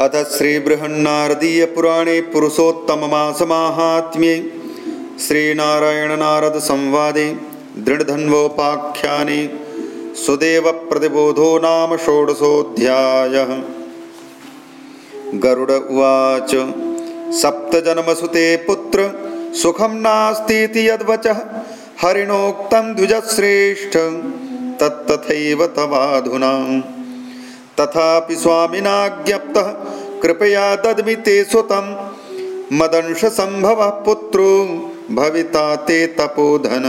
अथ श्रीबृहन्नारदीयपुराणे पुरुषोत्तममासमाहात्म्ये श्रीनारायणनारदसंवादे दृढधन्वोपाख्याने सुदेवप्रतिबोधो नाम षोडशोऽध्यायः। गरुड उवाच सप्तजन्मसुते पुत्र सुखं नास्तीति यद्वचः हरिणोक्तं द्विजश्रेष्ठ तत्तथैव तवाधुना तथापि स्वामिना ज्ञप्तः कृपया दद्मि ते सुतं मदंशसम्भवः पुत्रो भविता ते तपोधन।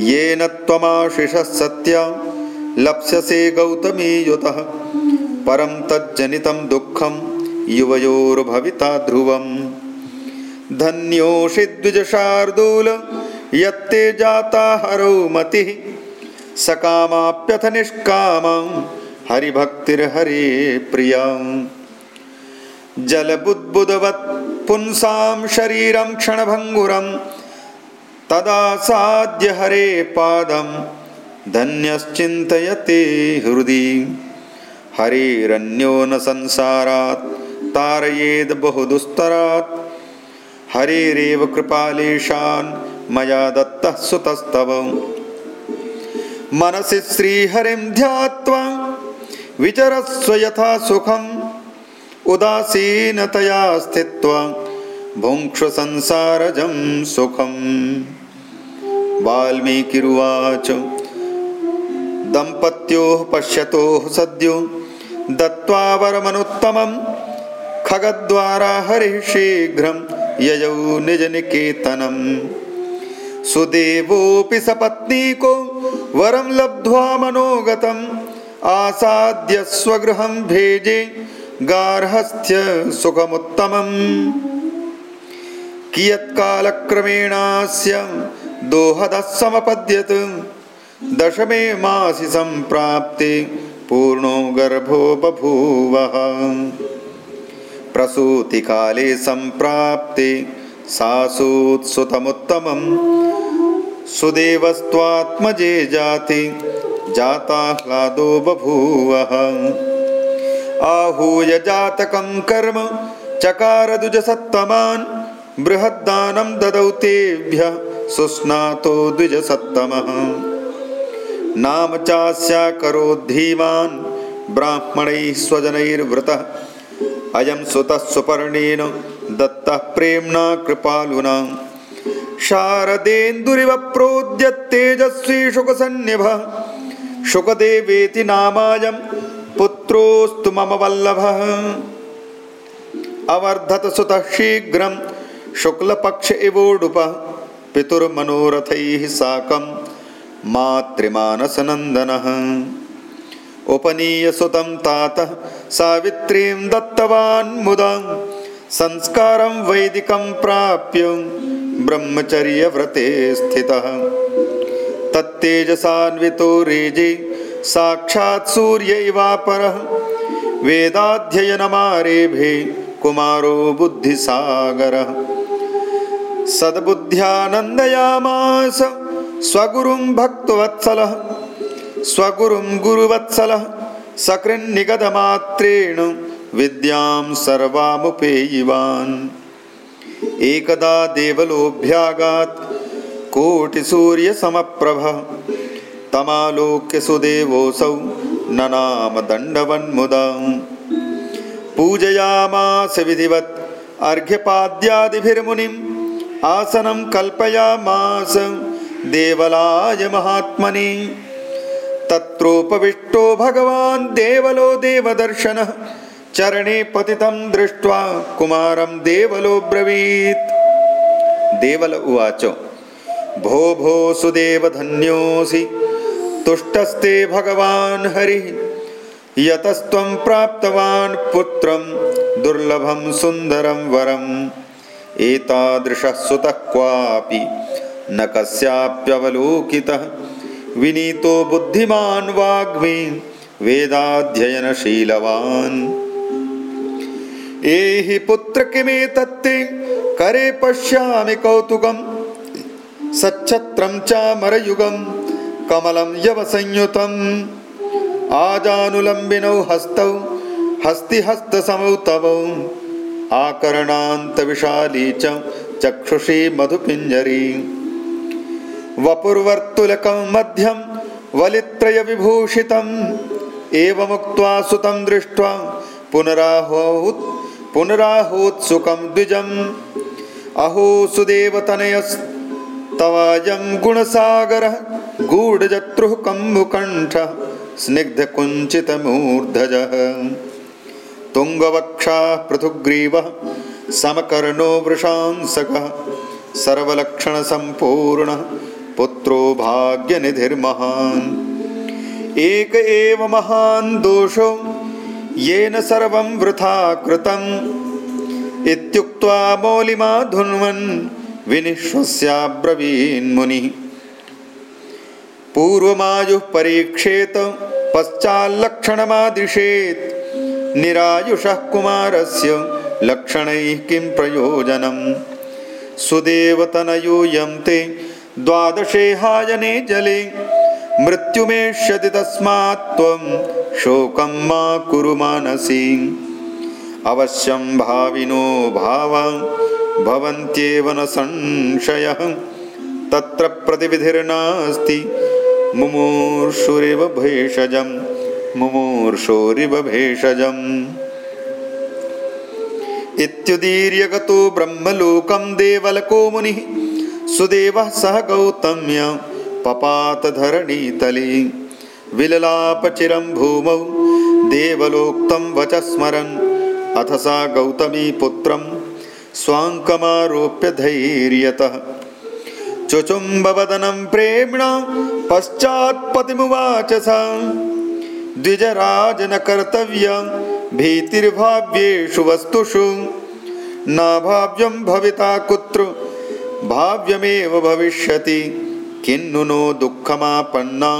येन त्वमाशिषः सत्या लप्स्यसे गौतमीयुतः परं तज्जनितं दुःखं युवयोर्भविता ध्रुवम्। धन्योषि द्विजशार्दूल यत्ते जाता हरौ मतिः। सकामाप्यथ निष्कामम् हरिभक्तिर्हरे प्रिया जलबुद्बुदवत् पुंसां शरीरं क्षणभङ्गुरं तदा साद्य हरे पादं धन्यश्चिन्तयते हृदि। हरेरन्यो न संसारात् तारयेद् बहुदुस्तरात् हरेरेव कृपालेशान् मया दत्तः सुतस्तव। मनसि श्रीहरिं ध्यात्वा विचरस्व यथा सुखम् उदासीनतया स्थित्वा संसारजं सुखम्। वाल्मीकिरुवाच दम्पत्योः पश्यतोः सद्यो दत्त्वा वरमनुत्तमं खगद्वारा हरिः शीघ्रं ययौ निजनिकेतनम्। सुदेवोऽपि सपत्नीको वरं लब्ध्वा मनोगतम् आसाद्य स्वगृहं भेजे गार्हस्थ्य सुखमुत्तमम्। कियत्कालक्रमेणास्य दोहदः समपद्यत्। दशमे मासि सम्प्राप्ते पूर्णो गर्भो बभूवः प्रसूतिकाले सम्प्राप्ते सासूत्सुतमुत्तमम्। सुदेवस्त्वात्मजे जाति जाताह्लादो बभूवः आहूय जातकं कर्म चकारद्विजसत्तमान्। बृहद्दानं ददौ तेभ्यः सुस्नातो द्विजसत्तमः। नाम चास्याकरोद्धीमान् ब्राह्मणैः स्वजनैर्वृतः। अयं सुतः सुपर्णेन दत्तः प्रेम्णा कृपालुना। शारदेन्दुरिव प्रोद्यत्तेजस्वी शुकसन्निभः। शुकदेवेति नामायं पुत्रोऽस्तु मम वल्लभः। अवर्धत सुतः शीघ्रं शुक्लपक्ष इवोडुपः पितुर्मनोरथैः साकं मातृमानसनन्दनः। उपनीयसुतं तातः सावित्रीं दत्तवान् मुदा संस्कारं वैदिकं प्राप्य ब्रह्मचर्यव्रते स्थितः तत्तेजसान्वितो रेजे साक्षात् सूर्य इवापरः वेदाध्ययनमारेभे कुमारो बुद्धिसागरः। सद्बुद्ध्यानन्दयामास स्वगुरुं भक्तवत्सलः। स्वगुरुं गुरुवत्सलः सकृन्निगतमात्रेण विद्यां सर्वामुपेयिवान्। एकदा देवलोभ्यागात् कोटिसूर्यसमप्रभ। तमालोक्य सुदेवोऽसौ ननाम दण्डवन्मुदा पूजयामास विधिवत् अर्घ्यपाद्यादिभिर्मुनिम् आसनं कल्पयामास देवलाय महात्मनि। तत्रोपविष्टो भगवान् देवलो देवदर्शनः चरणे पतितं दृष्ट्वा कुमारं देवलो ब्रवीत्। देवल उवाच भो भो सुदेवधन्योऽसि। तुष्टस्ते भगवान् हरिः। यतस्त्वं प्राप्तवान् पुत्रं दुर्लभं सुन्दरं वरम्। एतादृशः सुतः क्वापि न कस्याप्यवलोकितः। विनीतो बुद्धिमान् वाग्मी वेदाध्ययनशीलवान्। एहि पुत्र किमेतत्ते? करे पश्यामि कौतुकं सच्छत्रं चामरयुगं कमलं यवसंयुतम् आजानुलम्बिनौ हस्तौ हस्तिहस्तसमौ तव आकरणान्तविशाली च चक्षुषी मधुपिञ्जरी। वपुर्वर्तुलकं मध्यं वलित्रयविभूषितम्। एवमुक्त्वा सुतं दृष्ट्वा पुनराहोत् पुनराहोत्सुकं द्विजम्। अहो सुदेवतनयस्तवायं गुणसागरः गूढजत्रुः कम्बुकण्ठः स्निग्धकुञ्चितमूर्धजः। तुङ्गवक्षाः पृथुग्रीवः समकर्णो वृषांसकः सर्वलक्षणसम्पूर्णः पुत्रो भाग्यनिधिर्महान्। एक एव महान् दोषो येन सर्वं वृथा कृतम् इत्युक्त्वा मौलिमा धुन्वन् विनिश्वस्याब्रवीन्मुनिः। पूर्वमायुः परीक्षेत पश्चाल्लक्षणमादिशेत् निरायुषः कुमारस्य लक्षणैः किं प्रयोजनं? सुदेवतनयूयं ते द्वादशे हायने जले मृत्युमेष्यति तस्मात् त्वं शोकं मा कुरु मानसि। अवश्यं भाविनो भावा भवन्त्येव न संशयः। तत्र प्रतिविधिर्नास्ति। मुमूर्षुरिव भेषजं मुमूर्षोरिव भेषजम्। इत्युदीर्यगतो ब्रह्मलोकं देवलको मुनिः। सुदेवः सह गौतम्य पपातधरणीतले। विललापचिरं भूमौ देवलोक्तं वच स्मरन् अथ सा गौतमी पुत्रं स्वाङ्कमारोप्य धैर्यतः। चुचुम्बवदनं प्रेम्णा पश्चात्पतिमुवाच सा द्विजराज न कर्तव्य भीतिर्भाव्येषु वस्तुषु। न भाव्यं भविता कुत्र भाव्यमेव भविष्यति। किन्नु नो दुःखमापन्ना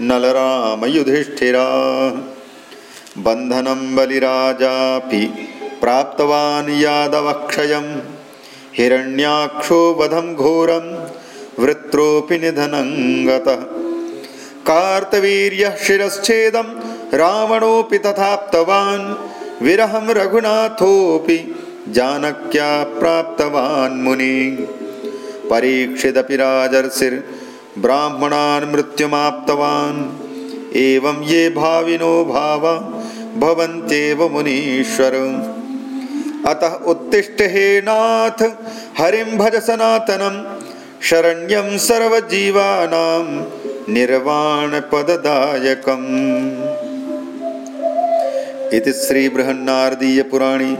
नलरामयुधिष्ठिरा। बन्धनं बलिराजापि प्राप्तवान् यादवक्षयम्। हिरण्याक्षो वधं घोरं वृत्रोऽपि निधनं गतः। कार्तवीर्यः शिरश्छेदं रावणोऽपि तथाप्तवान्। विरहं रघुनाथोऽपि जानक्या प्राप्तवान् मुनि। परीक्षिदपि राजर्षिर्ब्राह्मणान् मृत्युमाप्तवान्। एवं ये भाविनो भाव भवन्त्येव मुनीश्वर अतः उत्तिष्ठ हे नाथ हरिं भज सनातनं शरण्यं सर्वजीवानां निर्वाणपददायकम्। इति श्रीबृहन्नारदीयपुराणे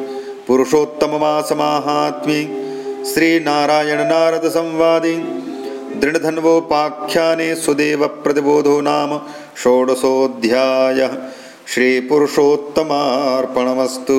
पुरुषोत्तममासमाहात्म्ये श्रीनारायणनारदसंवादे दृढधन्वोपाख्याने सुदेवप्रतिबोधो नाम षोडशोऽध्यायः। श्रीपुरुषोत्तमार्पणमस्तु